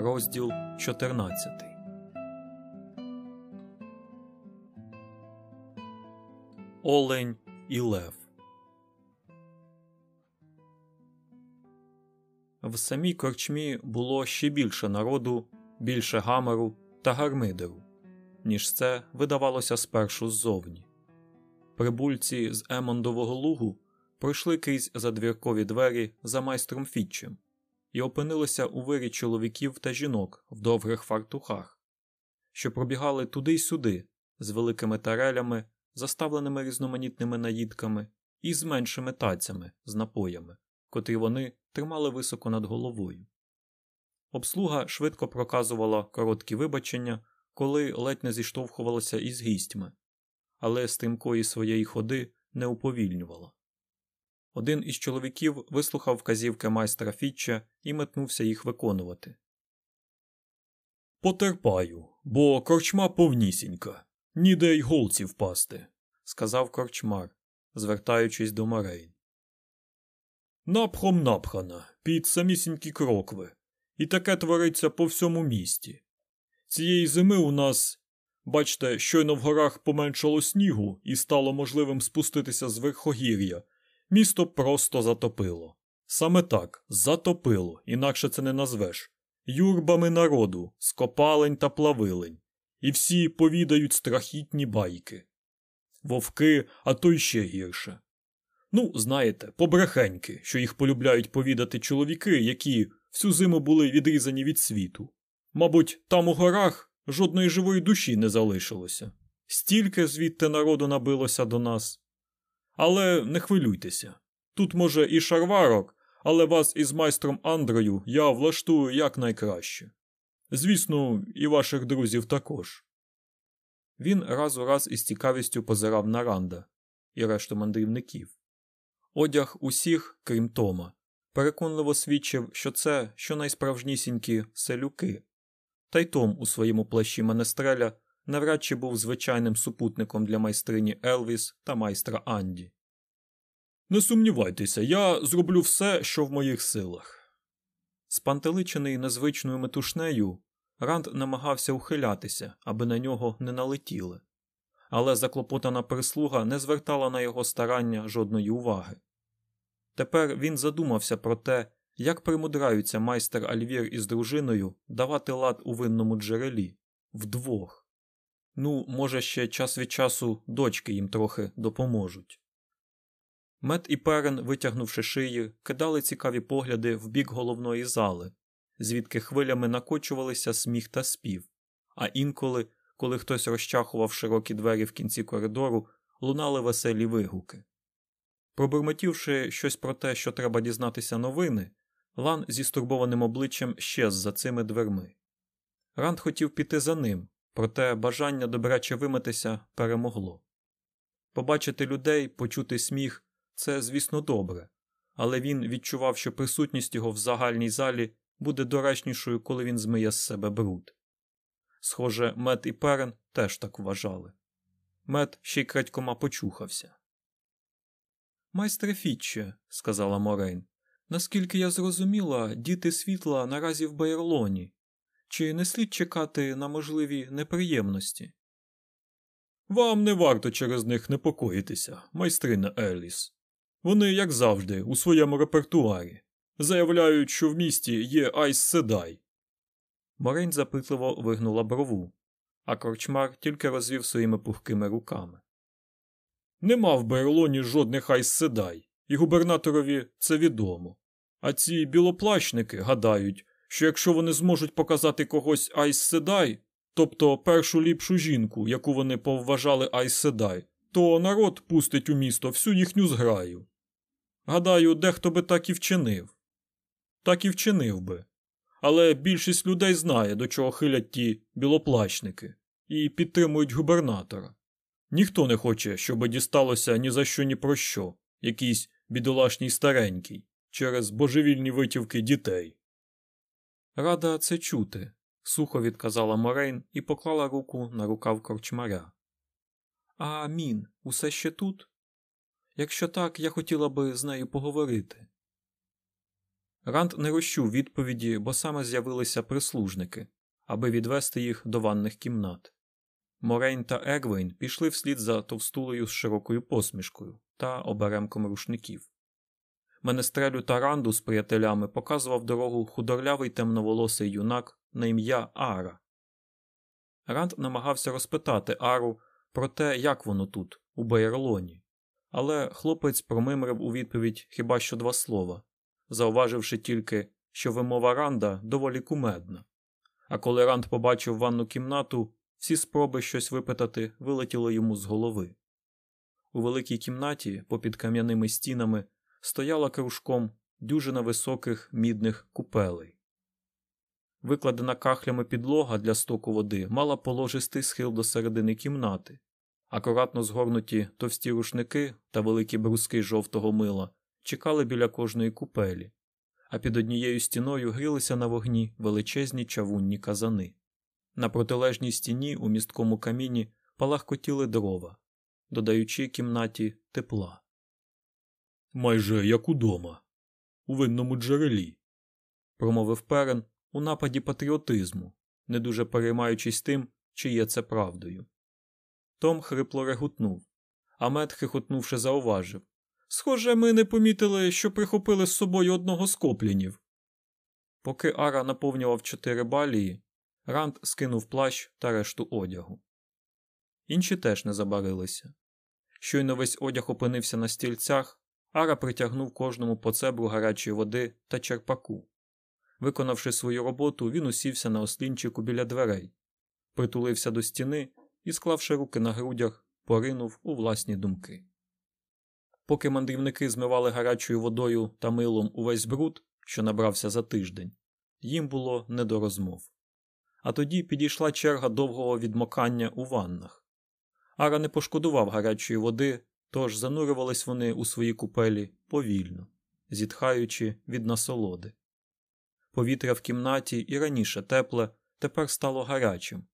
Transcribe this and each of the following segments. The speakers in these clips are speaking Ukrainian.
розділ 14. Олень і Лев. В самій корчмі було ще більше народу, більше гамеру та гармидеру, ніж це видавалося спершу ззовні. Прибульці з Емондового лугу пройшли крізь задвіркові двері за майстром Фітчем і опинилися у вирі чоловіків та жінок в довгих фартухах, що пробігали туди й сюди з великими тарелями, заставленими різноманітними наїдками, і з меншими тацями з напоями, котрі вони тримали високо над головою. Обслуга швидко проказувала короткі вибачення, коли ледь не зіштовхувалася із гістьми, але стрімкої своєї ходи не уповільнювала. Один із чоловіків вислухав вказівки майстра Фітча і метнувся їх виконувати. Потерпаю, бо корчма повнісінька, ніде й голці впасти, сказав корчмар, звертаючись до Морейн. Напхом напхана, під самісінькі крокви, і таке твориться по всьому місті. Цієї зими у нас, бачте, щойно в горах поменшало снігу і стало можливим спуститися з верхогір'я Місто просто затопило. Саме так затопило, інакше це не назвеш. Юрбами народу, скопалень та плавилень, і всі повідають страхітні байки. Вовки, а то ще гірше. Ну, знаєте, побрехеньки, що їх полюбляють повідати чоловіки, які всю зиму були відрізані від світу. Мабуть, там у горах жодної живої душі не залишилося. Стільки звідти народу набилося до нас, але не хвилюйтеся. Тут, може, і шарварок, але вас із майстром Андрою я влаштую якнайкраще. Звісно, і ваших друзів також. Він раз у раз із цікавістю позирав на Ранда і решту мандрівників. Одяг усіх, крім Тома, переконливо свідчив, що це щонайсправжнісінькі селюки, та й Том у своєму плащі Менестреля навряд чи був звичайним супутником для майстрині Елвіс та майстра Анді. Не сумнівайтеся, я зроблю все, що в моїх силах. Спантеличений незвичною метушнею, Ранд намагався ухилятися, аби на нього не налетіли, але заклопотана прислуга не звертала на його старання жодної уваги. Тепер він задумався про те, як примудраються майстер Альвір із дружиною давати лад у винному джерелі вдвох. Ну, може, ще час від часу дочки їм трохи допоможуть. Мет і перен, витягнувши шиї, кидали цікаві погляди в бік головної зали, звідки хвилями накочувалися сміх та спів, а інколи, коли хтось розчахував широкі двері в кінці коридору, лунали веселі вигуки. Пробурмотівши щось про те, що треба дізнатися новини, Лан зі стурбованим обличчям щез за цими дверми. Ранд хотів піти за ним, проте бажання добряче вимитися перемогло. Побачити людей, почути сміх це, звісно, добре, але він відчував, що присутність його в загальній залі буде доречнішою, коли він змиє з себе бруд. Схоже, мед і перен теж так вважали. Мед ще й крадькома почухався. Майстре Фітче, сказала Морейн, наскільки я зрозуміла, діти світла наразі в Байерлоні. Чи не слід чекати на можливі неприємності? Вам не варто через них непокоїтися, майстрина Еліс. Вони, як завжди, у своєму репертуарі. Заявляють, що в місті є Айс Седай. Морейн запитливо вигнула брову, а корчмар тільки розвів своїми пухкими руками. Нема в Беерлоні жодних Айс Седай, і губернаторові це відомо. А ці білоплащники гадають, що якщо вони зможуть показати когось Айс Седай, тобто першу ліпшу жінку, яку вони повважали Айс Седай, то народ пустить у місто всю їхню зграю. Гадаю, дехто би так і вчинив. Так і вчинив би. Але більшість людей знає, до чого хилять ті білоплащники, і підтримують губернатора. Ніхто не хоче, щоб дісталося ні за що, ні про що, якийсь бідолашній старенький, через божевільні витівки дітей. Рада це чути, сухо відказала Морейн і поклала руку на рукав корчмаря. А мін, усе ще тут? Якщо так, я хотіла би з нею поговорити. Ранд не розчув відповіді, бо саме з'явилися прислужники, аби відвести їх до ванних кімнат. Морейн та Егвейн пішли вслід за товстулею з широкою посмішкою та оберемком рушників. Менестрелю та ранду з приятелями показував дорогу худорлявий темноволосий юнак на ім'я Ара. Ранд намагався розпитати Ару про те, як воно тут, у Бейерлоні, але хлопець промимрив у відповідь хіба що два слова, зауваживши тільки, що вимова Ранда доволі кумедна. А коли Ранд побачив ванну кімнату, всі спроби щось випитати вилетіло йому з голови. У великій кімнаті, попід кам'яними стінами, стояла кружком дюжина високих мідних купелей. Викладена кахлями підлога для стоку води мала положистий схил до середини кімнати, акуратно згорнуті товсті рушники та великі бруски жовтого мила чекали біля кожної купелі, а під однією стіною грілися на вогні величезні чавунні казани. На протилежній стіні у місткому каміні палахкотіли дрова, додаючи кімнаті тепла. Майже як удома, у винному джерелі, промовив перен у нападі патріотизму, не дуже переймаючись тим, чи є це правдою. Том хрипло регутнув, а мед, хихотнувши, зауважив Схоже, ми не помітили, що прихопили з собою одного з коплінів. Поки Ара наповнював чотири балії, Ранд скинув плащ та решту одягу. Інші теж не забарилися. Щойно весь одяг опинився на стільцях, Ара притягнув кожному по цебру гарячої води та черпаку. Виконавши свою роботу, він усівся на ослінчику біля дверей, притулився до стіни і, склавши руки на грудях, поринув у власні думки. Поки мандрівники змивали гарячою водою та милом увесь бруд, що набрався за тиждень, їм було не до розмов. А тоді підійшла черга довгого відмокання у ваннах. Ара не пошкодував гарячої води, тож занурювались вони у свої купелі повільно, зітхаючи від насолоди. Повітря в кімнаті і раніше тепле, тепер стало гарячим,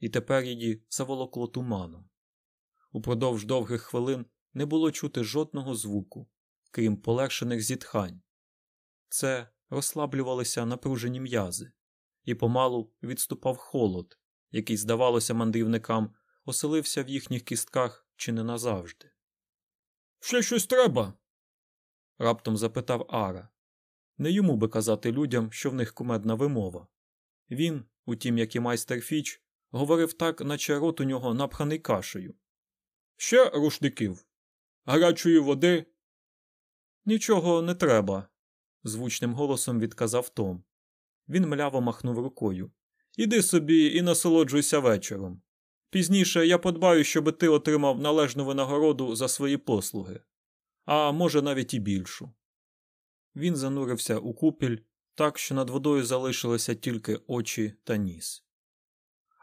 і тепер її заволокло туманом. Упродовж довгих хвилин не було чути жодного звуку, крім полегшених зітхань. Це розслаблювалися напружені м'язи, і помалу відступав холод, який, здавалося, мандрівникам оселився в їхніх кістках чи не назавжди. Ще щось треба? раптом запитав Ара. Не йому би казати людям, що в них кумедна вимова. Він, утім, як і майстер Фіч, говорив так, наче рот у нього напханий кашею. Ще рушників, гарячої води. Нічого не треба, звучним голосом відказав Том. Він мляво махнув рукою. Іди собі і насолоджуйся вечором. Пізніше я подбаю, щоб ти отримав належну винагороду за свої послуги, а може навіть і більшу. Він занурився у купіль так, що над водою залишилися тільки очі та ніс.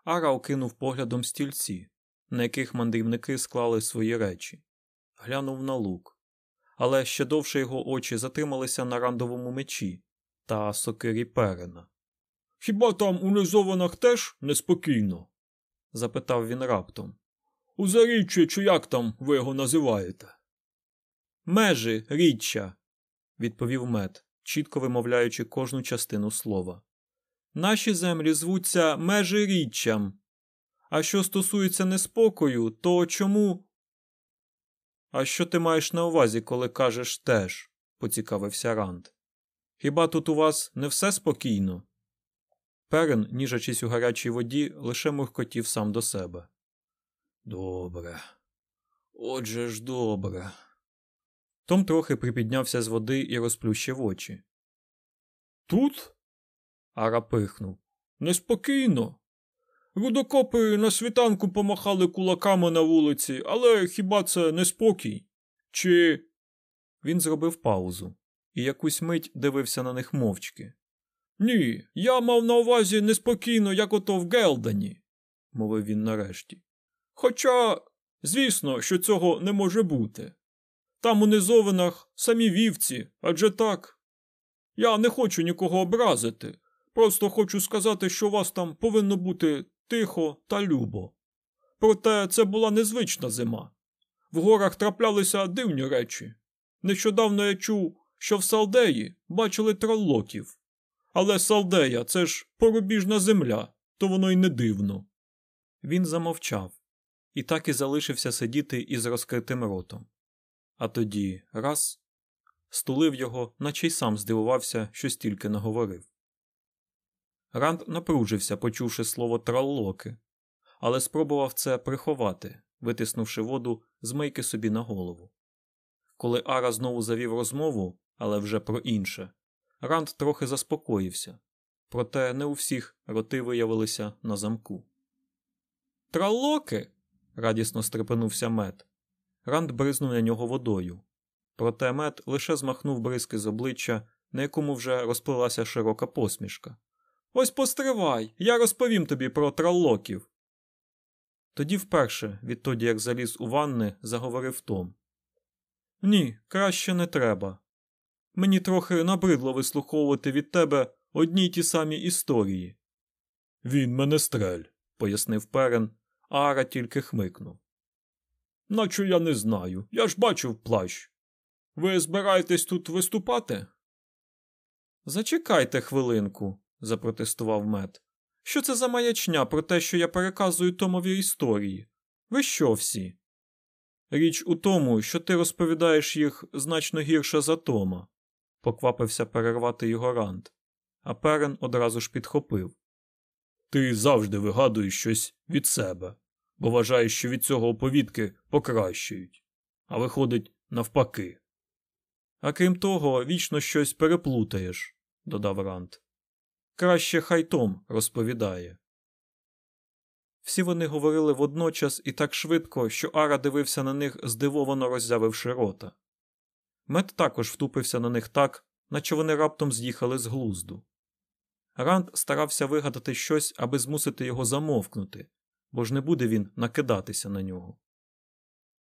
Ара окинув поглядом стільці, на яких мандрівники склали свої речі, глянув на лук, але ще довше його очі затрималися на рандовому мечі та сокирі перена. Хіба там у низованах теж неспокійно? Запитав він раптом. У заріччі, чи як там ви його називаєте? Межі, річчя, відповів мед, чітко вимовляючи кожну частину слова. Наші землі звуться межиріччям. А що стосується неспокою, то чому. А що ти маєш на увазі, коли кажеш теж? поцікавився Ранд. Хіба тут у вас не все спокійно? Перен, ніжачись у гарячій воді, лише муркотів сам до себе. Добре. Отже ж добре. Том трохи припіднявся з води і розплющив очі. Тут? Ара пихнув. Неспокійно. Рудокопи на світанку помахали кулаками на вулиці, але хіба це неспокій? Чи. Він зробив паузу і якусь мить дивився на них мовчки. Ні, я мав на увазі неспокійно, як ото в Гелдані, мовив він нарешті. Хоча, звісно, що цього не може бути. Там у низовинах самі вівці, адже так. Я не хочу нікого образити. Просто хочу сказати, що у вас там повинно бути тихо та любо. Проте це була незвична зима. В горах траплялися дивні речі. Нещодавно я чув, що в Салдеї бачили троллоків. Але Салдея це ж порубіжна земля, то воно й не дивно. Він замовчав і так і залишився сидіти із розкритим ротом. А тоді раз стулив його, наче й сам здивувався, що стільки наговорив. Ранд напружився, почувши слово траллоки, але спробував це приховати, витиснувши воду з мийки собі на голову. Коли Ара знову завів розмову, але вже про інше, Ранд трохи заспокоївся, проте не у всіх роти виявилися на замку. Траллоки. радісно стрепенувся мед. Ранд бризнув на нього водою. Проте мед лише змахнув бризки з обличчя, на якому вже розплилася широка посмішка. Ось постривай, я розповім тобі про траллоків. Тоді вперше, відтоді як заліз у ванни, заговорив Том. Ні, краще не треба. Мені трохи набридло вислуховувати від тебе одні й ті самі історії. Він мене стрель, пояснив перен, а Ара тільки хмикнув. Наче я не знаю. Я ж бачив плащ. Ви збираєтесь тут виступати? Зачекайте хвилинку, запротестував мед. Що це за маячня про те, що я переказую Томові історії? Ви що всі? Річ у тому, що ти розповідаєш їх значно гірше за Тома, поквапився перервати його рант, а перен одразу ж підхопив. Ти завжди вигадуєш щось від себе, бо вважаєш, що від цього оповідки покращують, а виходить навпаки. А крім того, вічно щось переплутаєш, додав Рант. Краще хай Том розповідає. Всі вони говорили водночас і так швидко, що Ара дивився на них, здивовано роззявивши рота. Мед також втупився на них так, наче вони раптом з'їхали з глузду. Ранд старався вигадати щось, аби змусити його замовкнути, бо ж не буде він накидатися на нього.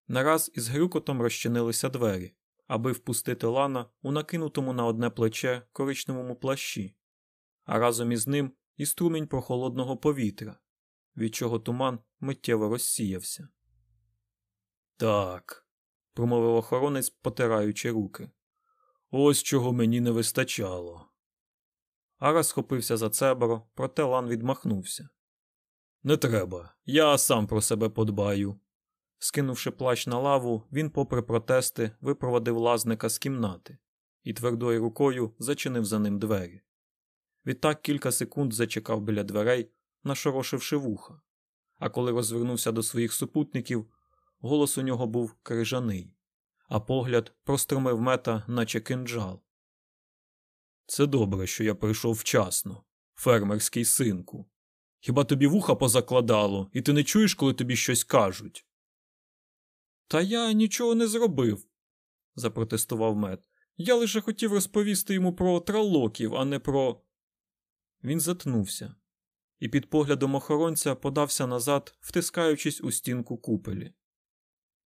Нараз із грюкотом розчинилися двері, аби впустити лана у накинутому на одне плече коричневому плащі, а разом із ним і струмінь прохолодного повітря, від чого туман миттєво розсіявся. Так, промовив охоронець, потираючи руки. Ось чого мені не вистачало. Ара схопився за цебро, проте Лан відмахнувся. Не треба, я сам про себе подбаю. Скинувши плащ на лаву, він, попри протести, випровадив лазника з кімнати і твердою рукою зачинив за ним двері. Відтак кілька секунд зачекав біля дверей, нашорошивши вуха, а коли розвернувся до своїх супутників, голос у нього був крижаний, а погляд простромив мета, наче кинджал. Це добре, що я прийшов вчасно, фермерський синку. Хіба тобі вуха позакладало, і ти не чуєш, коли тобі щось кажуть? Та я нічого не зробив, запротестував мед. Я лише хотів розповісти йому про тралоків, а не про. Він затнувся і під поглядом охоронця подався назад, втискаючись у стінку купелі.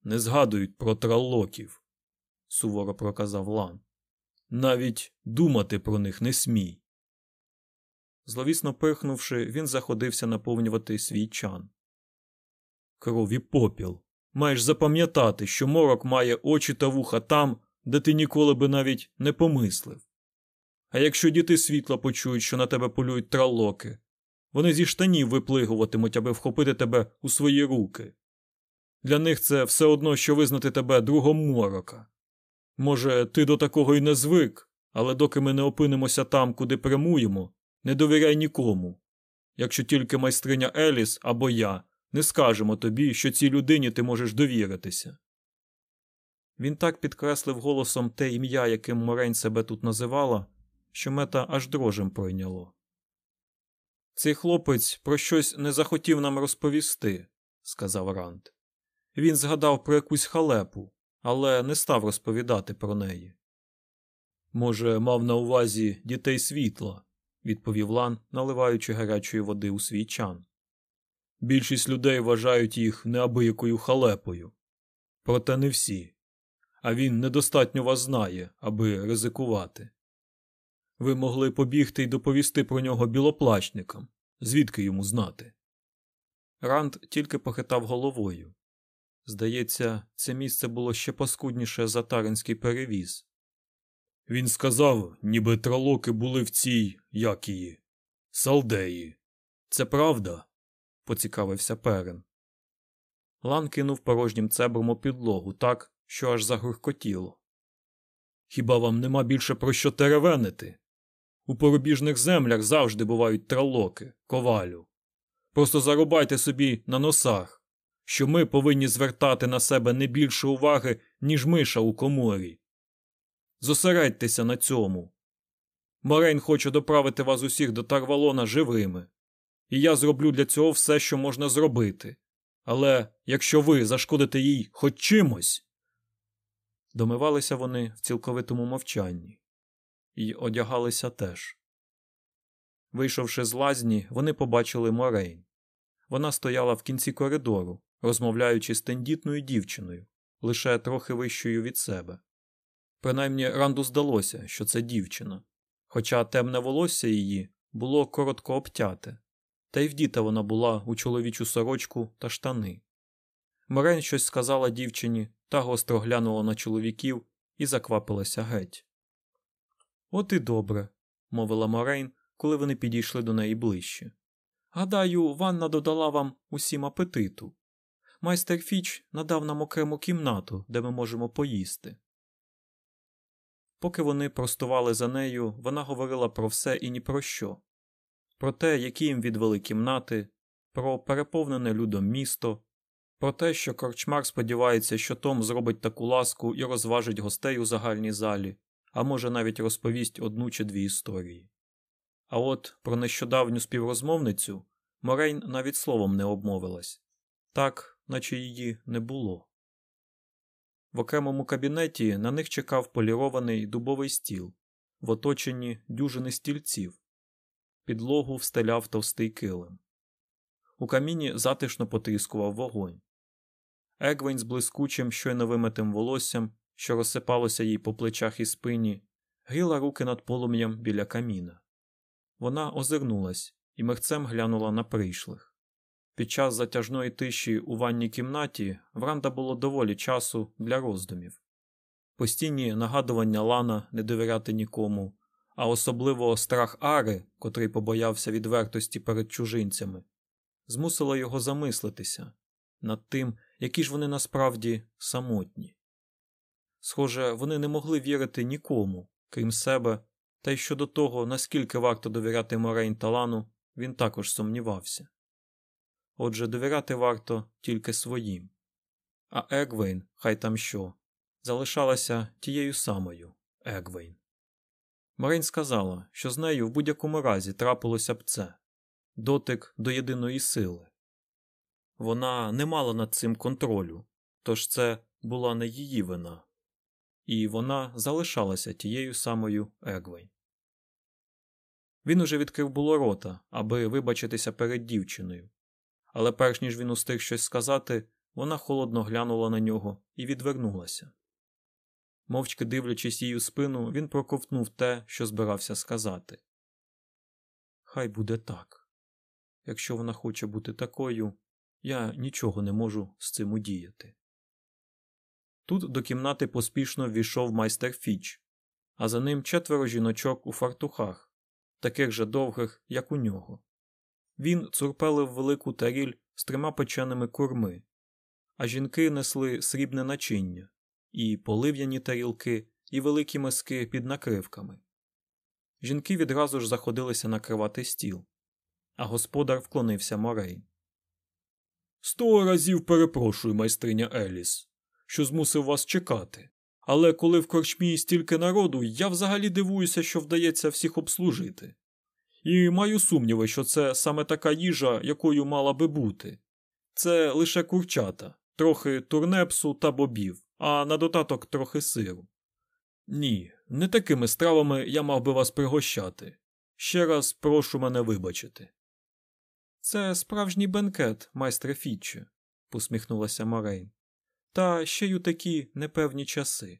Не згадують про тралоків, суворо проказав Лан. Навіть думати про них не смій. Зловісно пирхнувши, він заходився наповнювати свій чан. Крові попіл. Маєш запам'ятати, що морок має очі та вуха там, де ти ніколи би навіть не помислив. А якщо діти світла почують, що на тебе полюють тралоки, вони зі штанів виплигуватимуть, аби вхопити тебе у свої руки. Для них це все одно, що визнати тебе другом морока. Може, ти до такого й не звик, але доки ми не опинимося там, куди прямуємо, не довіряй нікому. Якщо тільки майстриня Еліс або я не скажемо тобі, що цій людині ти можеш довіритися. Він так підкреслив голосом те ім'я, яким Морень себе тут називала, що мета аж дрожем пройняло. Цей хлопець про щось не захотів нам розповісти, сказав Ранд. Він згадав про якусь халепу, але не став розповідати про неї. Може, мав на увазі дітей світла, відповів Лан, наливаючи гарячої води у свій чан. Більшість людей вважають їх неабиякою халепою. Проте не всі. А він недостатньо вас знає, аби ризикувати. Ви могли побігти й доповісти про нього білоплачникам, звідки йому знати. Ранд тільки похитав головою. Здається, це місце було ще паскудніше за таринський перевіз. Він сказав, ніби тролоки були в цій, як її, салдеї. Це правда? поцікавився перен. Лан кинув порожнім цебром у підлогу так, що аж загуркотіло. Хіба вам нема більше про що теревенити? У порубіжних землях завжди бувають тралоки, ковалю. Просто зарубайте собі на носах, що ми повинні звертати на себе не більше уваги, ніж миша у коморі. Зосередьтеся на цьому. Морейн хоче доправити вас усіх до Тарвалона живими, і я зроблю для цього все, що можна зробити. Але якщо ви зашкодите їй хоч чимось. Домивалися вони в цілковитому мовчанні і одягалися теж. Вийшовши з лазні, вони побачили Морейн. Вона стояла в кінці коридору, розмовляючи з тендітною дівчиною, лише трохи вищою від себе. Принаймні Ранду здалося, що це дівчина, хоча темне волосся її було коротко обтяте, та й вдіта вона була у чоловічу сорочку та штани. Морейн щось сказала дівчині та гостро глянула на чоловіків і заквапилася геть. От і добре, мовила Морейн, коли вони підійшли до неї ближче. Гадаю, ванна додала вам усім апетиту. Майстер Фіч надав нам окрему кімнату, де ми можемо поїсти. Поки вони простували за нею, вона говорила про все і ні про що про те, які їм відвели кімнати, про переповнене людом місто, про те, що корчмар сподівається, що Том зробить таку ласку і розважить гостей у загальній залі, а може навіть розповість одну чи дві історії. А от про нещодавню співрозмовницю Морейн навіть словом не обмовилась так, наче її не було. В окремому кабінеті на них чекав полірований дубовий стіл, в оточенні дюжини стільців, підлогу встеляв товстий килим. У каміні затишно потріскував вогонь. Егвень з блискучим, щойно вимитим волоссям, що розсипалося їй по плечах і спині, гріла руки над полум'ям біля каміна. Вона озирнулась і мерцем глянула на прийшлих. Під час затяжної тиші у ванній кімнаті Вранда було доволі часу для роздумів. Постійні нагадування Лана не довіряти нікому, а особливо страх Ари, котрий побоявся відвертості перед чужинцями, змусило його замислитися над тим, які ж вони насправді самотні. Схоже, вони не могли вірити нікому, крім себе, та й щодо того, наскільки варто довіряти Морейн Талану, він також сумнівався. Отже, довіряти варто тільки своїм. А Егвейн, хай там що, залишалася тією самою Егвейн. Морейн сказала, що з нею в будь-якому разі трапилося б це дотик до єдиної сили. Вона не мала над цим контролю, тож це була не її вина, і вона залишалася тією самою Егвейн. Він уже відкрив було рота, аби вибачитися перед дівчиною, але перш ніж він устиг щось сказати, вона холодно глянула на нього і відвернулася. Мовчки дивлячись її у спину, він проковтнув те, що збирався сказати. Хай буде так. Якщо вона хоче бути такою, я нічого не можу з цим удіяти. Тут до кімнати поспішно ввійшов майстер Фіч, а за ним четверо жіночок у фартухах, таких же довгих, як у нього. Він цурпелив велику таріль з трьома печеними курми, а жінки несли срібне начиння, і полив'яні тарілки, і великі миски під накривками. Жінки відразу ж заходилися накривати стіл, а господар вклонився морей. Сто разів перепрошую, майстриня Еліс, що змусив вас чекати. Але коли в корчмі стільки народу, я взагалі дивуюся, що вдається всіх обслужити. І маю сумніви, що це саме така їжа, якою мала би бути. Це лише курчата, трохи турнепсу та бобів, а на додаток трохи сиру. Ні, не такими стравами я мав би вас пригощати. Ще раз прошу мене вибачити. Це справжній бенкет, майстре Фітче, посміхнулася Морейн. Та ще й у такі непевні часи.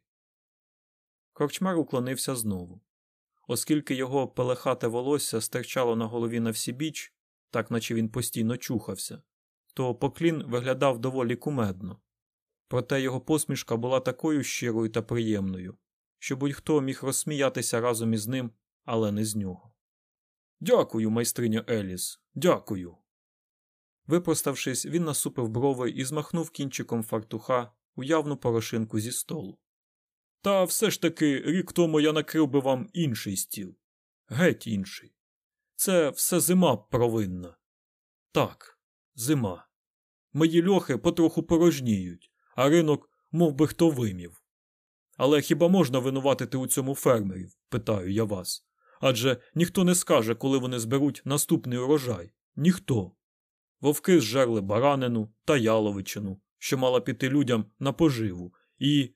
Корчмар уклонився знову. Оскільки його пелехате волосся стирчало на голові на всі біч, так наче він постійно чухався, то поклін виглядав доволі кумедно. Проте його посмішка була такою щирою та приємною, що будь-хто міг розсміятися разом із ним, але не з нього. Дякую, майстриня Еліс, дякую. Випроставшись, він насупив брови і змахнув кінчиком фартуха уявну порошинку зі столу. Та все ж таки рік тому я накрив би вам інший стіл. Геть інший. Це все зима провинна. Так, зима. Мої льохи потроху порожніють, а ринок мов би хто вимів. Але хіба можна винуватити у цьому фермерів? питаю я вас. Адже ніхто не скаже, коли вони зберуть наступний урожай. Ніхто. Вовки зжерли баранину та яловичину, що мала піти людям на поживу, і.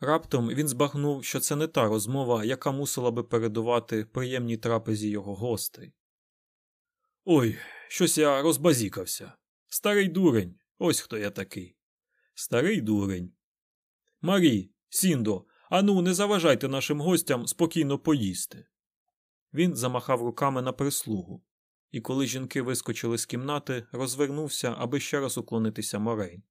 Раптом він збагнув, що це не та розмова, яка мусила би передувати приємній трапезі його гостей. Ой, щось я розбазікався. Старий дурень, ось хто я такий. Старий дурень. Марі, Сіндо, ану, не заважайте нашим гостям спокійно поїсти. Він замахав руками на прислугу, і коли жінки вискочили з кімнати, розвернувся, аби ще раз уклонитися Морейн.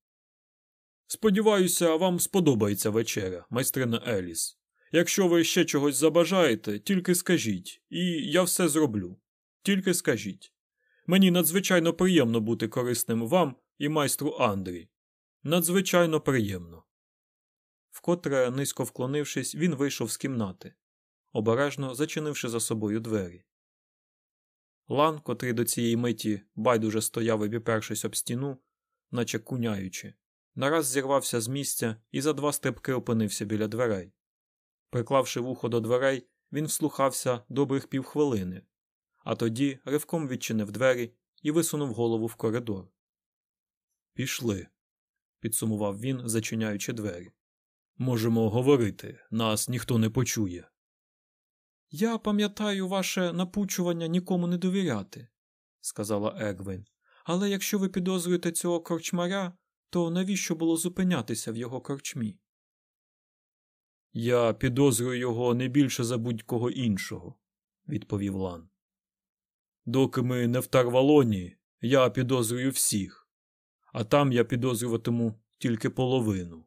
Сподіваюся, вам сподобається вечеря, майстрина Еліс. Якщо ви ще чогось забажаєте, тільки скажіть, і я все зроблю. Тільки скажіть. Мені надзвичайно приємно бути корисним вам і майстру Андрі. Надзвичайно приємно. Вкотре, низько вклонившись, він вийшов з кімнати, обережно зачинивши за собою двері. Лан, котрий до цієї миті байдуже стояв, обіпершись об стіну, наче куняючи, нараз зірвався з місця і за два стрибки опинився біля дверей. Приклавши вухо до дверей, він вслухався добрих півхвилини, а тоді ривком відчинив двері і висунув голову в коридор. Пішли, підсумував він, зачиняючи двері. Можемо говорити, нас ніхто не почує. Я пам'ятаю ваше напучування нікому не довіряти, сказала Егвін. Але якщо ви підозрюєте цього корчмаря, то навіщо було зупинятися в його корчмі? Я підозрюю його не більше за будь-кого іншого, відповів Лан. Доки ми не в Тарвалоні, я підозрюю всіх, а там я підозрюватиму тільки половину.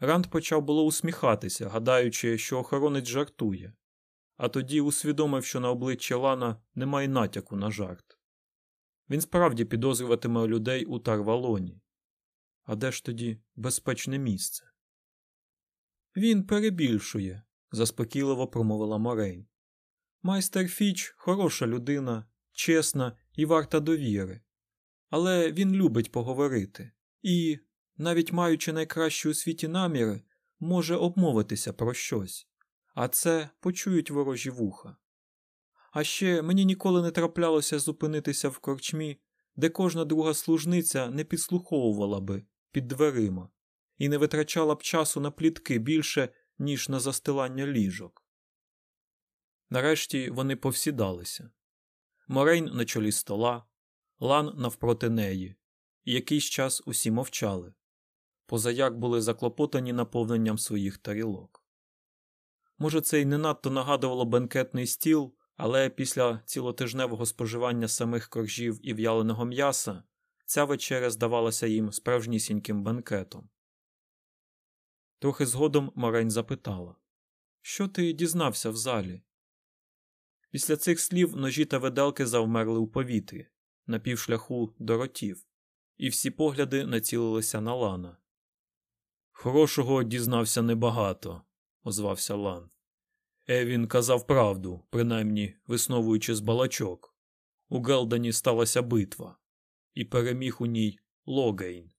Ранд почав було усміхатися, гадаючи, що охоронець жартує, а тоді усвідомив, що на обличчі Лана немає натяку на жарт. Він справді підозрюватиме людей у Тарвалоні. А де ж тоді безпечне місце? Він перебільшує, заспокійливо промовила Морейн. Майстер Фіч хороша людина, чесна і варта довіри. Але він любить поговорити і, навіть маючи найкращі у світі наміри, може обмовитися про щось, а це почують ворожі вуха. А ще мені ніколи не траплялося зупинитися в корчмі, де кожна друга служниця не підслуховувала би під дверима і не витрачала б часу на плітки більше, ніж на застилання ліжок. Нарешті вони повсідалися. Морейн на чолі стола, лан навпроти неї, і якийсь час усі мовчали, позаяк були заклопотані наповненням своїх тарілок. Може, це й не надто нагадувало бенкетний стіл, але після цілотижневого споживання самих коржів і в'яленого м'яса ця вечеря здавалася їм справжнісіньким бенкетом. Трохи згодом Морень запитала Що ти дізнався в залі? Після цих слів ножі та виделки завмерли у повітрі, на півшляху до ротів, і всі погляди націлилися на Лана. Хорошого дізнався небагато, озвався Лан. Евін казав правду, принаймні висновуючи з балачок. У Гелдані сталася битва, і переміг у ній Логейн.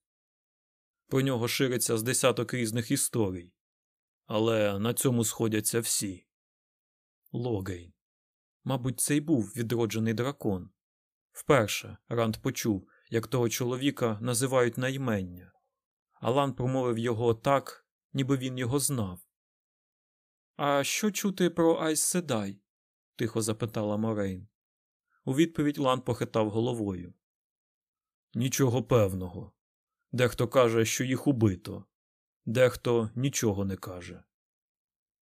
Про нього шириться з десяток різних історій, але на цьому сходяться всі. Логейн. Мабуть, це й був відроджений дракон. Вперше Ранд почув, як того чоловіка називають наймення. Алан промовив його так, ніби він його знав. А що чути про Айс Седай? тихо запитала Морейн. У відповідь Лан похитав головою. Нічого певного. Дехто каже, що їх убито, дехто нічого не каже.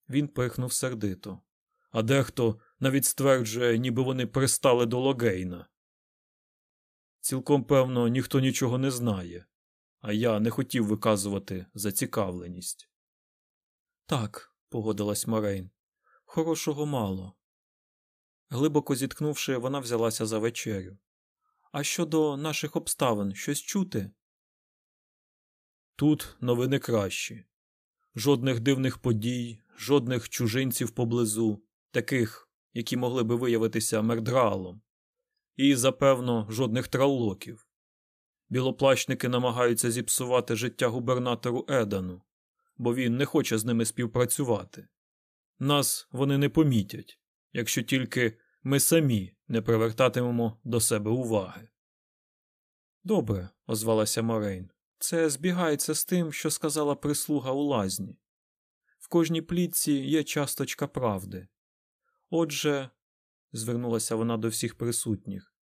Він пихнув сердито, а дехто навіть стверджує, ніби вони пристали до Логейна. Цілком певно, ніхто нічого не знає, а я не хотів виказувати зацікавленість. Так, погодилась Морейн. Хорошого мало. Глибоко зіткнувши, вона взялася за вечерю. А щодо наших обставин щось чути? Тут новини кращі. Жодних дивних подій, жодних чужинців поблизу, таких, які могли би виявитися мердралом, і, запевно, жодних траллоків. Білоплащники намагаються зіпсувати життя губернатору Едану, бо він не хоче з ними співпрацювати. Нас вони не помітять, якщо тільки ми самі не привертатимемо до себе уваги. Добре, озвалася Морейн. Це збігається з тим, що сказала прислуга у лазні. В кожній плітці є часточка правди. Отже, звернулася вона до всіх присутніх,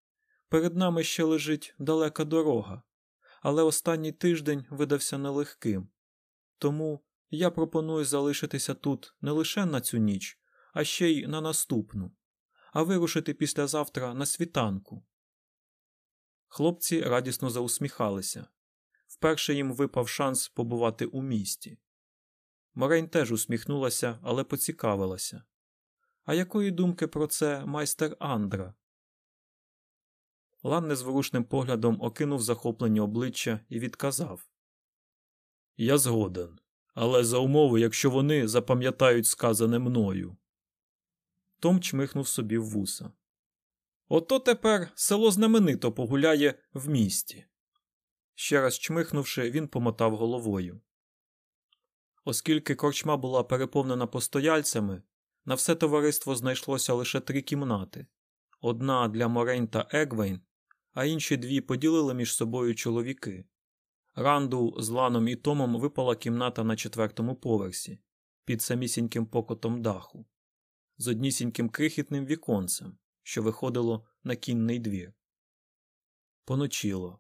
перед нами ще лежить далека дорога, але останній тиждень видався нелегким. Тому я пропоную залишитися тут не лише на цю ніч, а ще й на наступну, а вирушити післязавтра на світанку. Хлопці радісно заусміхалися. Вперше їм випав шанс побувати у місті. Морейн теж усміхнулася, але поцікавилася. А якої думки про це майстер Андра? Лан незворушним поглядом окинув захоплені обличчя і відказав Я згоден, але за умови, якщо вони запам'ятають сказане мною. Том чмихнув собі в вуса. Ото тепер село знаменито погуляє в місті. Ще раз чмихнувши, він помотав головою. Оскільки корчма була переповнена постояльцями, на все товариство знайшлося лише три кімнати одна для Морейн та Егвейн, а інші дві поділили між собою чоловіки. Ранду з Ланом і Томом випала кімната на четвертому поверсі, під самісіньким покотом даху, з однісіньким крихітним віконцем, що виходило на кінний двір. Поночило,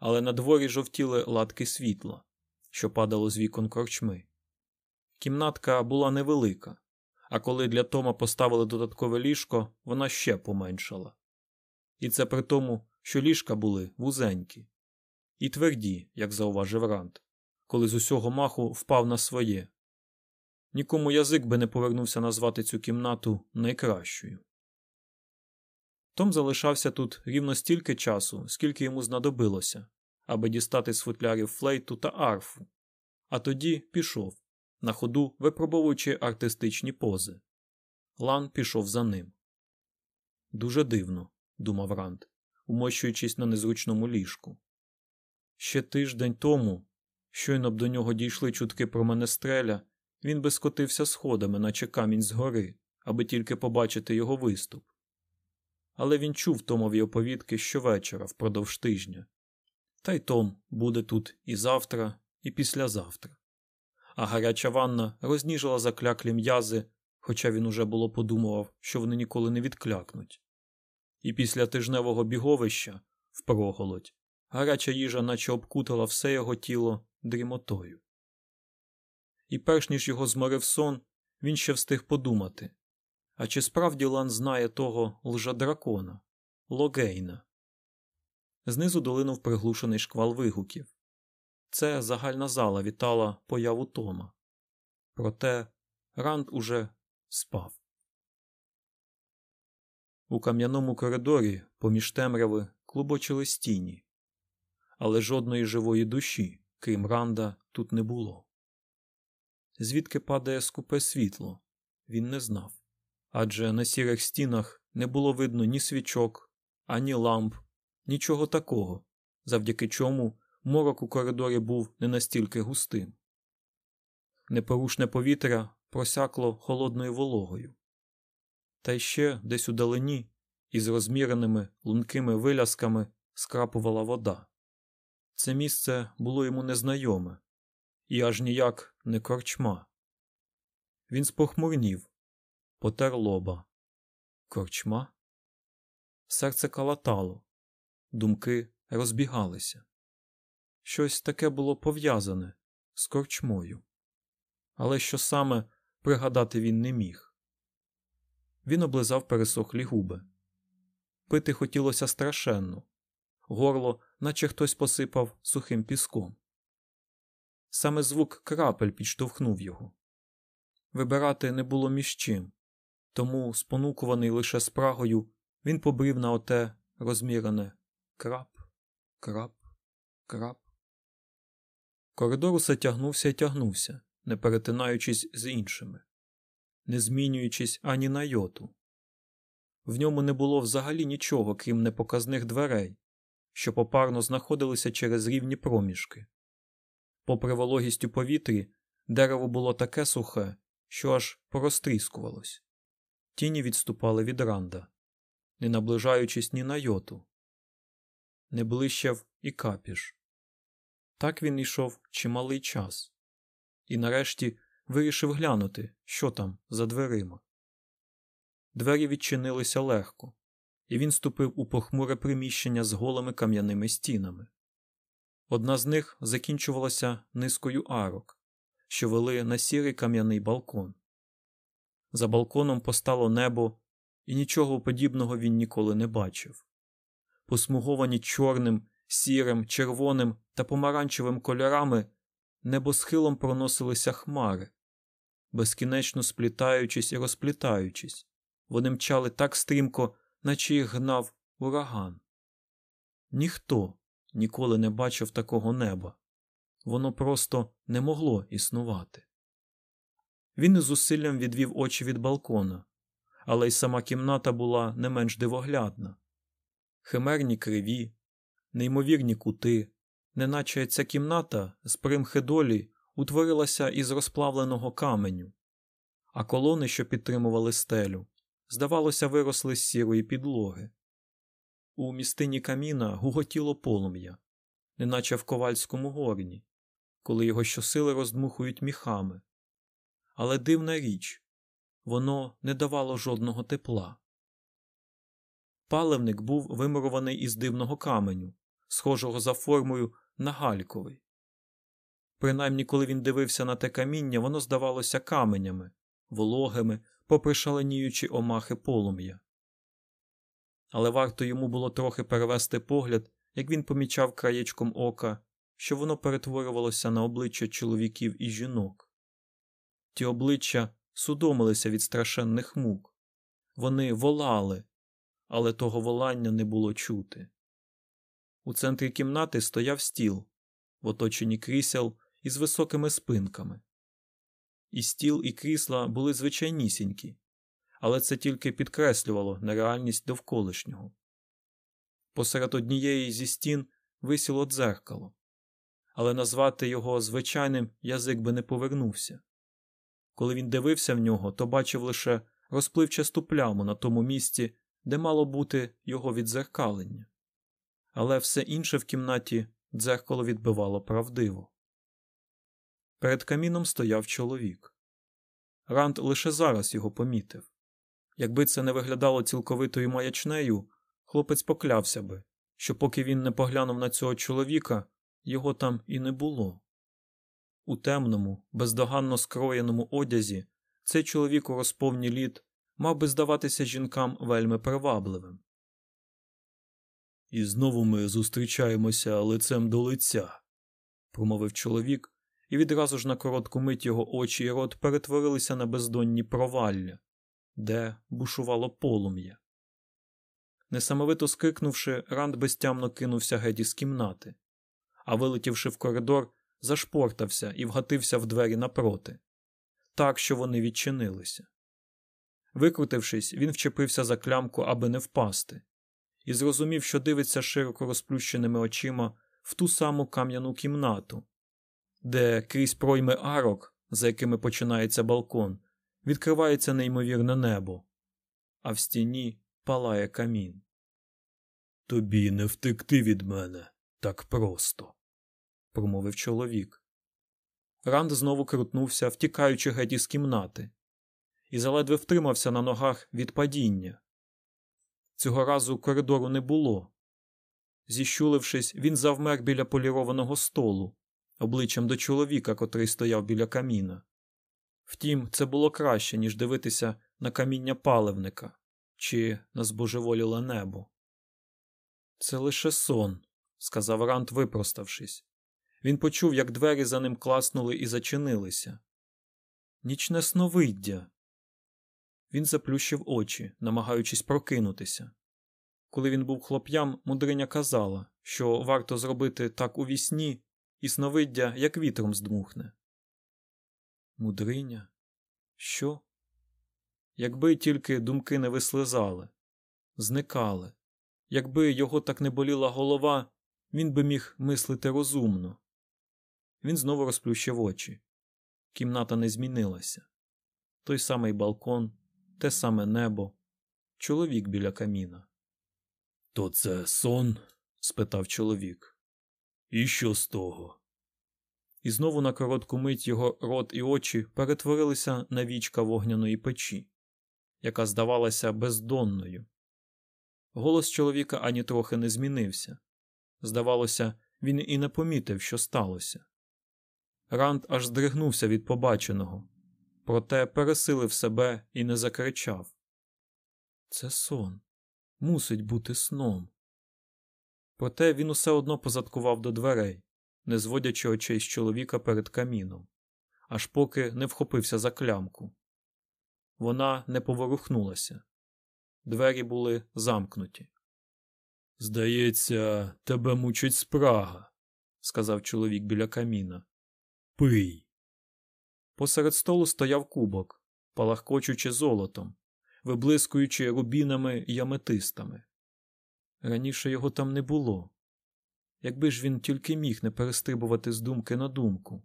але на дворі жовтіли латки світла, що падало з вікон корчми. Кімнатка була невелика, а коли для Тома поставили додаткове ліжко, вона ще поменшала. І це при тому, що ліжка були вузенькі і тверді, як зауважив Рант, коли з усього маху впав на своє. Нікому язик би не повернувся назвати цю кімнату найкращою. Том залишався тут рівно стільки часу, скільки йому знадобилося, аби дістати з футлярів флейту та арфу, а тоді пішов, на ходу випробовуючи артистичні пози. Лан пішов за ним. Дуже дивно, думав Ранд, умощуючись на незручному ліжку. Ще тиждень тому, щойно б до нього дійшли чутки про менестреля, він би скотився сходами, наче камінь згори, аби тільки побачити його виступ. Але він чув Томові оповідки щовечора впродовж тижня. Та й Том буде тут і завтра, і післязавтра. А гаряча ванна розніжила закляклі м'язи, хоча він уже було подумував, що вони ніколи не відклякнуть. І після тижневого біговища, впроголодь, гаряча їжа наче обкутала все його тіло дрімотою. І перш ніж його зморив сон, він ще встиг подумати а чи справді Лан знає того лжедракона, Логейна? Знизу долинув приглушений шквал вигуків. Це загальна зала вітала появу Тома. Проте Ранд уже спав. У кам'яному коридорі, поміж темряви, клубочили стіні, але жодної живої душі, крім Ранда, тут не було. Звідки падає скупе світло, він не знав адже на сірих стінах не було видно ні свічок, ані ламп, нічого такого, завдяки чому морок у коридорі був не настільки густим. Непорушне повітря просякло холодною вологою. Та ще десь удалині, із розміреними лункими вилясками скрапувала вода. Це місце було йому незнайоме і аж ніяк не корчма. Він спохмурнів, потер лоба. Корчма? Серце калатало, думки розбігалися. Щось таке було пов'язане з корчмою. Але що саме пригадати він не міг. Він облизав пересохлі губи. Пити хотілося страшенно, горло, наче хтось посипав сухим піском. Саме звук крапель підштовхнув його. вибирати не було між чим, тому, спонукуваний лише спрагою, він побрів на оте розмірене крап, крап, крап. Коридор усе тягнувся і тягнувся, не перетинаючись з іншими, не змінюючись ані на йоту. В ньому не було взагалі нічого, крім непоказних дверей, що попарно знаходилися через рівні проміжки. Попри вологість у повітрі, дерево було таке сухе, що аж порозтріскувалось. Тіні відступали від ранда, не наближаючись ні на йоту. Не блищав і капіш. Так він йшов чималий час, і нарешті вирішив глянути, що там за дверима. Двері відчинилися легко, і він ступив у похмуре приміщення з голими кам'яними стінами. Одна з них закінчувалася низкою арок, що вели на сірий кам'яний балкон. За балконом постало небо, і нічого подібного він ніколи не бачив. Посмуговані чорним, сірим, червоним та помаранчевим кольорами небосхилом проносилися хмари, безкінечно сплітаючись і розплітаючись, вони мчали так стрімко, наче їх гнав ураган. Ніхто ніколи не бачив такого неба, воно просто не могло існувати. Він із зусиллям відвів очі від балкона, але й сама кімната була не менш дивоглядна. Химерні криві, неймовірні кути, неначе ця кімната з примхи долі утворилася із розплавленого каменю, а колони, що підтримували стелю, здавалося, виросли з сірої підлоги. У містині каміна гуготіло полум'я, неначе в ковальському горні, коли його щосили роздмухують міхами. Але дивна річ воно не давало жодного тепла. Паливник був вимурований із дивного каменю, схожого за формою на гальковий. Принаймні, коли він дивився на те каміння, воно здавалося каменями, вологими, попри шаленіючі омахи полум'я. Але варто йому було трохи перевести погляд, як він помічав краєчком ока, що воно перетворювалося на обличчя чоловіків і жінок. Ті обличчя судомилися від страшенних мук, вони волали, але того волання не було чути. У центрі кімнати стояв стіл, в оточенні крісел із високими спинками. І стіл, і крісла були звичайнісінькі, але це тільки підкреслювало нереальність довколишнього. Посеред однієї зі стін висіло дзеркало, але назвати його звичайним язик би не повернувся. Коли він дивився в нього, то бачив лише розпливчасту пляму на тому місці, де мало бути його відзеркалення. Але все інше в кімнаті дзеркало відбивало правдиво. Перед каміном стояв чоловік. Ранд лише зараз його помітив. Якби це не виглядало цілковитою маячнею, хлопець поклявся би, що поки він не поглянув на цього чоловіка, його там і не було. У темному, бездоганно скроєному одязі цей чоловік у розповні літ мав би здаватися жінкам вельми привабливим. І знову ми зустрічаємося лицем до лиця, промовив чоловік, і відразу ж на коротку мить його очі і рот перетворилися на бездонні провалля, де бушувало полум'я. Несамовито скрикнувши, Ранд безтямно кинувся геть із кімнати, а вилетівши в коридор, зашпортався і вгатився в двері напроти, так що вони відчинилися. Викрутившись, він вчепився за клямку, аби не впасти, і зрозумів, що дивиться широко розплющеними очима в ту саму кам'яну кімнату, де крізь пройми арок, за якими починається балкон, відкривається неймовірне небо, а в стіні палає камін. Тобі не втекти від мене так просто, промовив чоловік. Ранд знову крутнувся, втікаючи геть із кімнати, і заледве втримався на ногах від падіння. Цього разу коридору не було. Зіщулившись, він завмер біля полірованого столу, обличчям до чоловіка, котрий стояв біля каміна. Втім, це було краще, ніж дивитися на каміння паливника чи на збожеволіле небо. Це лише сон, сказав Рант, випроставшись. Він почув, як двері за ним класнули і зачинилися. Нічне сновиддя. Він заплющив очі, намагаючись прокинутися. Коли він був хлоп'ям, мудриня казала, що варто зробити так у вісні, і сновиддя як вітром здмухне. Мудриня? Що? Якби тільки думки не вислизали, зникали, якби його так не боліла голова, він би міг мислити розумно. Він знову розплющив очі. Кімната не змінилася. Той самий балкон, те саме небо, чоловік біля каміна. То це сон? спитав чоловік. І що з того? І знову на коротку мить його рот і очі перетворилися на вічка вогняної печі, яка здавалася бездонною. Голос чоловіка ані трохи не змінився. Здавалося, він і не помітив, що сталося. Ранд аж здригнувся від побаченого, проте пересилив себе і не закричав. Це сон. Мусить бути сном. Проте він усе одно позадкував до дверей, не зводячи очей з чоловіка перед каміном, аж поки не вхопився за клямку. Вона не поворухнулася. Двері були замкнуті. Здається, тебе мучить спрага, сказав чоловік біля каміна. Пий. Посеред столу стояв кубок, палахкочучи золотом, виблискуючи рубінами і аметистами. Раніше його там не було. Якби ж він тільки міг не перестрибувати з думки на думку.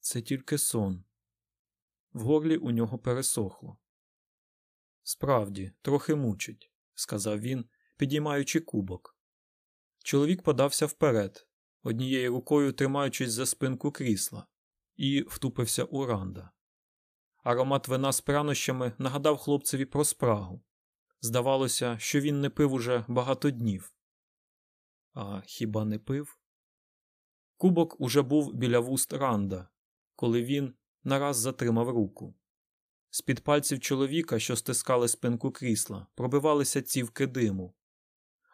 Це тільки сон. В горлі у нього пересохло. Справді, трохи мучить, сказав він, підіймаючи кубок. Чоловік подався вперед, однією рукою тримаючись за спинку крісла, і втупився у ранда. Аромат вина з прянощами нагадав хлопцеві про спрагу. Здавалося, що він не пив уже багато днів. А хіба не пив? Кубок уже був біля вуст Ранда, коли він нараз затримав руку. З під пальців чоловіка, що стискали спинку крісла, пробивалися цівки диму,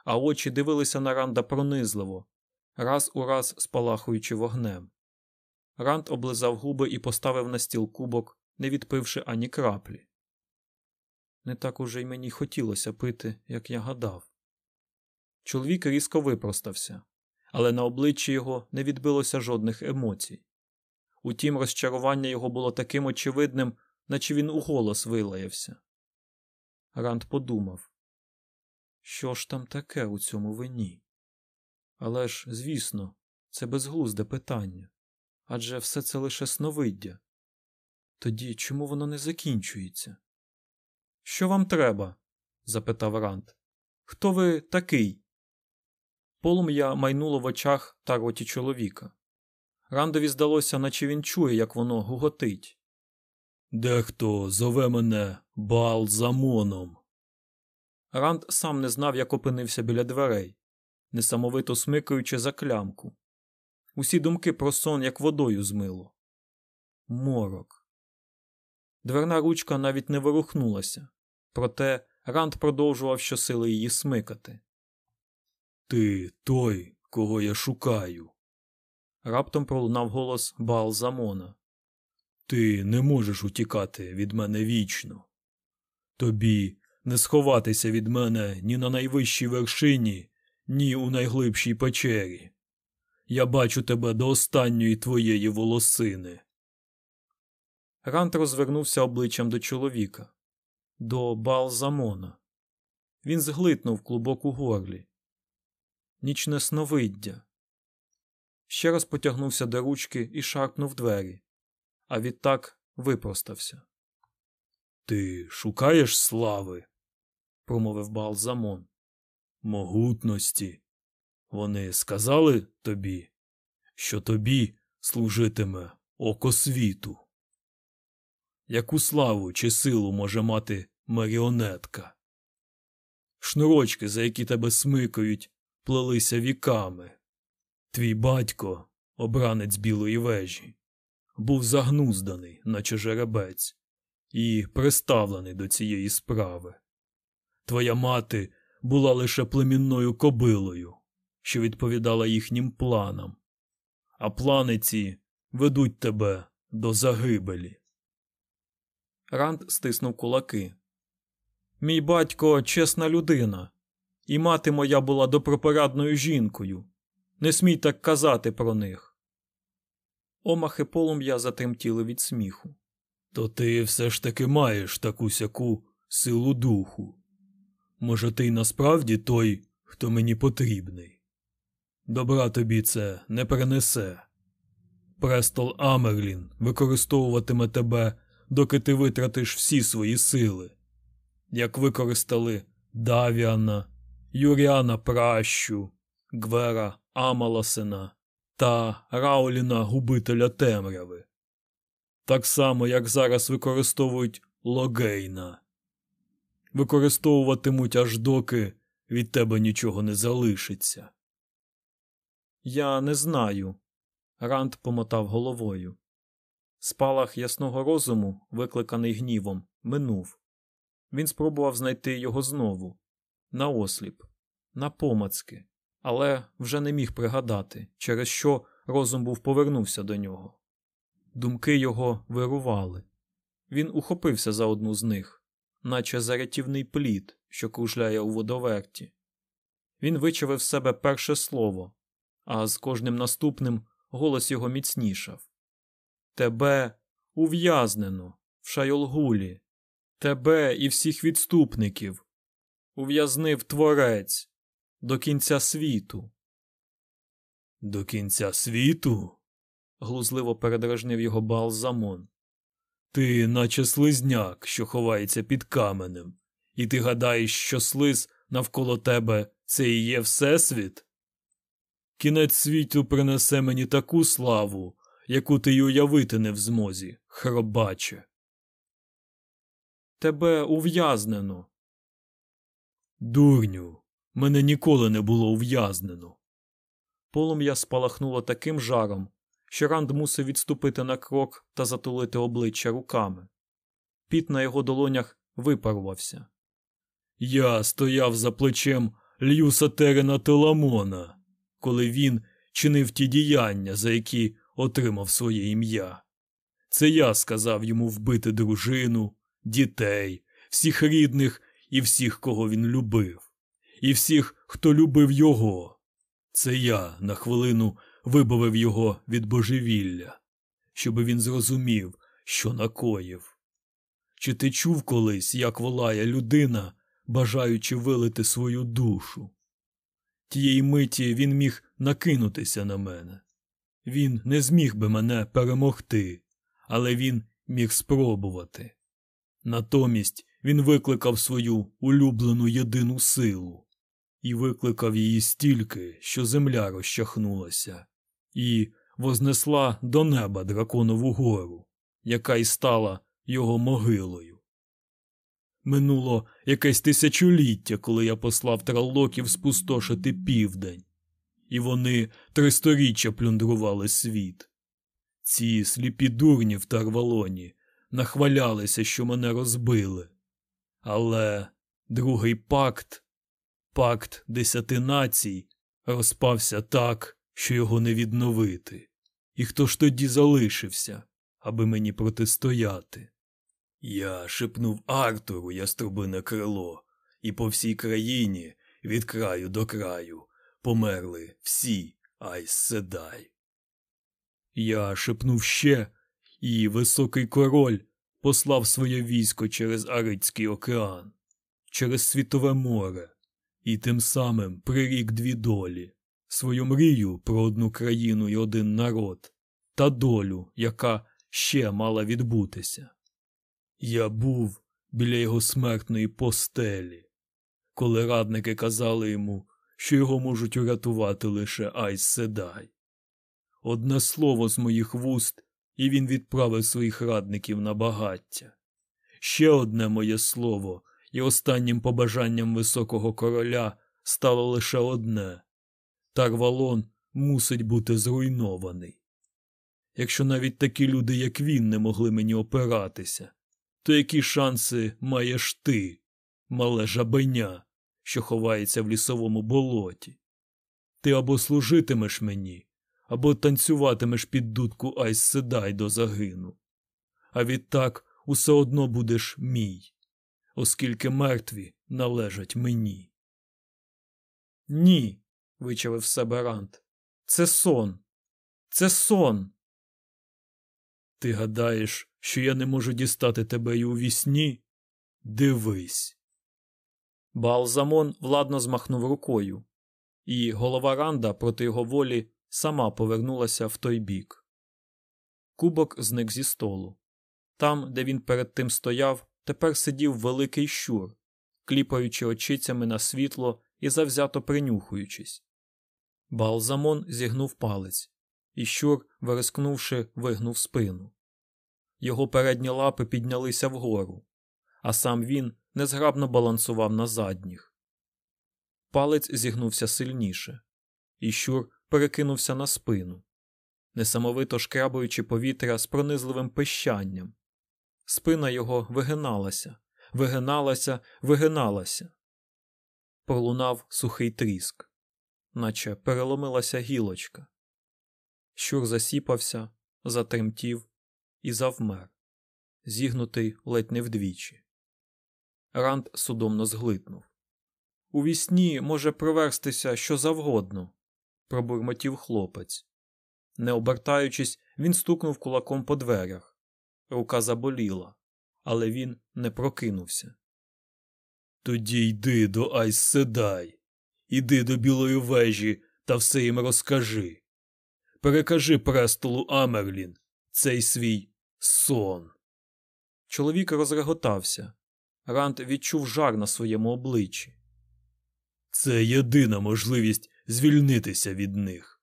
а очі дивилися на Ранда пронизливо, раз у раз спалахуючи вогнем. Ранд облизав губи і поставив на стіл кубок, не відпивши ані краплі. Не так уже й мені хотілося пити, як я гадав. Чоловік різко випростався, але на обличчі його не відбилося жодних емоцій. Утім, розчарування його було таким очевидним, наче він у голос вилаявся. Ранд подумав, що ж там таке у цьому вині? Але ж, звісно, це безглузде питання адже все це лише сновиддя. Тоді чому воно не закінчується? Що вам треба? запитав Ранд. Хто ви такий? Полум'я майнуло в очах та роті чоловіка. Рандові здалося, наче він чує, як воно гуготить. Дехто зове мене Балзамоном. Ранд сам не знав, як опинився біля дверей, несамовито смикаючи за клямку. Усі думки про сон, як водою змило. Морок. Дверна ручка навіть не ворухнулася, проте Ранд продовжував щосили її смикати. Ти той, кого я шукаю. Раптом пролунав голос Балзамона. Ти не можеш утікати від мене вічно. Тобі не сховатися від мене ні на найвищій вершині, ні у найглибшій печері. Я бачу тебе до останньої твоєї волосини. Рант розвернувся обличчям до чоловіка, до Балзамона. Він зглитнув клубок у горлі. Нічне сновиддя. Ще раз потягнувся до ручки і шарпнув двері, а відтак випростався. Ти шукаєш слави? промовив Балзамон. Могутності. Вони сказали тобі, що тобі служитиме око світу. Яку славу чи силу може мати маріонетка? Шнурочки, за які тебе смикають, плелися віками. Твій батько, обранець білої вежі, був загнузданий, наче жеребець, і приставлений до цієї справи. Твоя мати була лише племінною кобилою, що відповідала їхнім планам, а плани ці ведуть тебе до загибелі. Ранд стиснув кулаки. Мій батько чесна людина, і мати моя була добропорадною жінкою. Не смій так казати про них. Омахи полум'я затремтіли від сміху. То ти все ж таки маєш таку сяку силу духу. Може, ти й насправді той, хто мені потрібний. Добра тобі це не принесе. Престол Амерлін використовуватиме тебе, доки ти витратиш всі свої сили, як використали Давіана, Юріана Пращу, Гвера Амаласена та Рауліна Губителя Темряви. Так само, як зараз використовують Логейна. Використовуватимуть аж доки від тебе нічого не залишиться. Я не знаю. Ранд помотав головою. Спалах ясного розуму, викликаний гнівом, минув. Він спробував знайти його знову наосліп, напомацки, але вже не міг пригадати, через що розум був повернувся до нього. Думки його вирували. Він ухопився за одну з них, наче за рятівний плід, що кружляє у водоверті. Він вичавив себе перше слово, а з кожним наступним голос його міцнішав. Тебе ув'язнено в Шайолгулі, тебе і всіх відступників. Ув'язнив творець до кінця світу. До кінця світу? глузливо передражнив його Балзамон. Ти, наче слизняк, що ховається під каменем, і ти гадаєш, що слиз навколо тебе це і є Всесвіт? Кінець світу принесе мені таку славу, яку ти й уявити не в змозі, хробаче. Тебе ув'язнено. Дурню, мене ніколи не було ув'язнено. Полум'я спалахнуло таким жаром, що Ранд мусив відступити на крок та затулити обличчя руками. Піт на його долонях випарувався. Я стояв за плечем Льюса Терена Теламона, коли він чинив ті діяння, за які отримав своє ім'я. Це я сказав йому вбити дружину, дітей, всіх рідних і всіх, кого він любив, і всіх, хто любив його. Це я на хвилину вибавив його від божевілля, щоби він зрозумів, що накоїв. Чи ти чув колись, як волає людина, бажаючи вилити свою душу? Тієї миті він міг накинутися на мене. Він не зміг би мене перемогти, але він міг спробувати. Натомість він викликав свою улюблену єдину силу і викликав її стільки, що земля розчахнулася, і вознесла до неба драконову гору, яка й стала його могилою. Минуло якесь тисячоліття, коли я послав траллоків спустошити південь, і вони тристоріччя плюндрували світ. Ці сліпі дурні в Тарвалоні нахвалялися, що мене розбили. Але другий пакт, пакт десяти націй, розпався так, що його не відновити. І хто ж тоді залишився, аби мені протистояти? Я шепнув Артуру яструбине крило, і по всій країні, від краю до краю, померли всі Айс Седай. Я шепнув ще, і високий король послав своє військо через Арицький океан, через Світове море, і тим самим прирік дві долі, свою мрію про одну країну і один народ, та долю, яка ще мала відбутися. Я був біля його смертної постелі, коли радники казали йому, що його можуть урятувати лише Айс Седай. Одне слово з моїх вуст, і він відправив своїх радників на багаття. Ще одне моє слово, і останнім побажанням високого короля стало лише одне Тарвалон мусить бути зруйнований. Якщо навіть такі люди, як він, не могли мені опиратися, то які шанси маєш ти, мале жабеня, що ховається в лісовому болоті? Ти або служитимеш мені, або танцюватимеш під дудку Айс Седай до загину. А відтак усе одно будеш мій, оскільки мертві належать мені. Ні, вичавив себе Рант. Це сон. Це сон. Ти гадаєш, що я не можу дістати тебе й у вісні? Дивись. Балзамон владно змахнув рукою, і голова Ранда проти його волі сама повернулася в той бік. Кубок зник зі столу. Там, де він перед тим стояв, тепер сидів великий щур, кліпаючи очицями на світло і завзято принюхуючись. Балзамон зігнув палець, і щур, верескнувши, вигнув спину. Його передні лапи піднялися вгору, а сам він незграбно балансував на задніх. Палець зігнувся сильніше, і щур перекинувся на спину, несамовито шкрабуючи повітря з пронизливим пищанням. Спина його вигиналася, вигиналася, вигиналася. Пролунав сухий тріск, наче переломилася гілочка. Щур засіпався, затремтів і завмер, зігнутий ледь не вдвічі. Ранд судомно зглитнув. У вісні може проверстися що завгодно, пробурмотів хлопець. Не обертаючись, він стукнув кулаком по дверях. Рука заболіла, але він не прокинувся. Тоді йди до Айс Седай, іди до білої вежі та все їм розкажи. Перекажи престолу Амерлін цей свій сон. Чоловік розреготався. Рант відчув жар на своєму обличчі. Це єдина можливість звільнитися від них.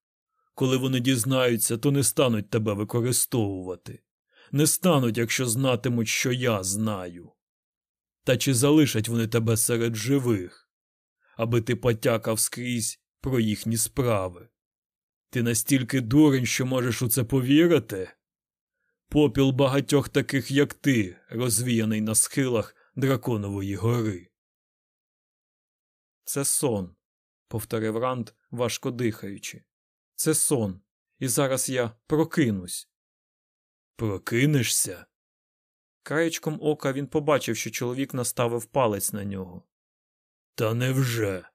Коли вони дізнаються, то не стануть тебе використовувати, не стануть, якщо знатимуть, що я знаю. Та чи залишать вони тебе серед живих, аби ти потякав скрізь про їхні справи? Ти настільки дурень, що можеш у це повірити? Попіл багатьох таких, як ти, розвіяний на схилах драконової гори. Це сон, повторив Ранд, важко дихаючи. Це сон, і зараз я прокинусь. Прокинешся? Краєчком ока він побачив, що чоловік наставив палець на нього. Та невже?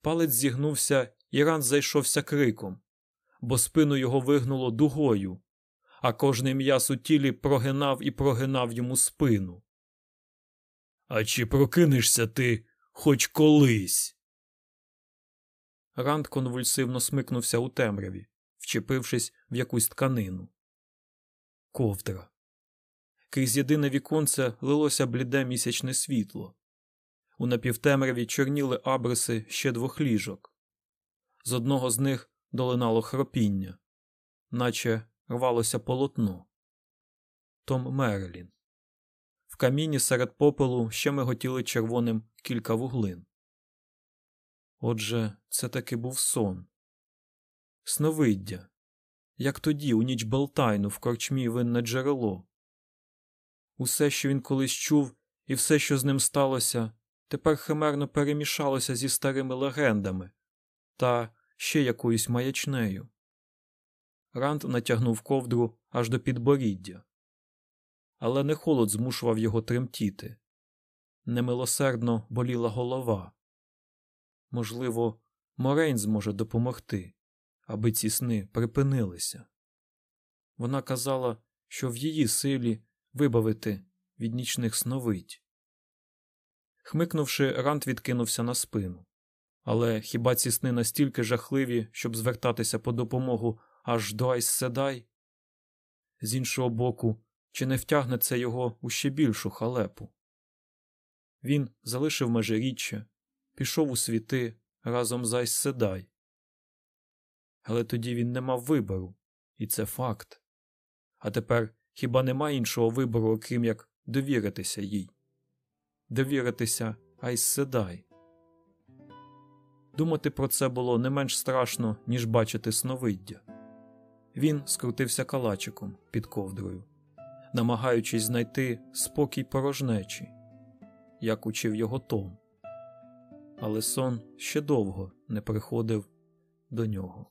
Палець зігнувся, і Ранд зайшовся криком, бо спину його вигнуло дугою, а кожний м'яс у тілі прогинав і прогинав йому спину. А чи прокинешся ти хоч колись? Ранд конвульсивно смикнувся у темряві, вчепившись в якусь тканину. Ковдра. Крізь єдине віконце лилося бліде місячне світло. У напівтемряві чорніли абриси ще двох ліжок. З одного з них долинало хропіння, наче рвалося полотно. Том Мерлін. В каміні серед попелу ще миготіли червоним кілька вуглин. Отже, це таки був сон. Сновиддя, як тоді, у ніч Балтайну в корчмі винне джерело. Усе, що він колись чув, і все, що з ним сталося, тепер химерно перемішалося зі старими легендами та ще якоюсь маячнею. Ранд натягнув ковдру аж до підборіддя. Але не холод змушував його тремтіти. Немилосердно боліла голова. Можливо, Морейн зможе допомогти, аби ці сни припинилися. Вона казала, що в її силі вибавити від нічних сновидь. Хмикнувши, Рант відкинувся на спину. Але хіба ці сни настільки жахливі, щоб звертатися по допомогу аж до Айс-Седай? З іншого боку, чи не втягне це його у ще більшу халепу? Він залишив межиріччя, пішов у світи разом з Айс-Седай. Але тоді він не мав вибору, і це факт. А тепер хіба нема іншого вибору, окрім як довіритися їй? Довіритися Айс-Седай. Думати про це було не менш страшно, ніж бачити сновиддя. Він скрутився калачиком під ковдрою, намагаючись знайти спокій порожнечі, як учив його Том. Але сон ще довго не приходив до нього.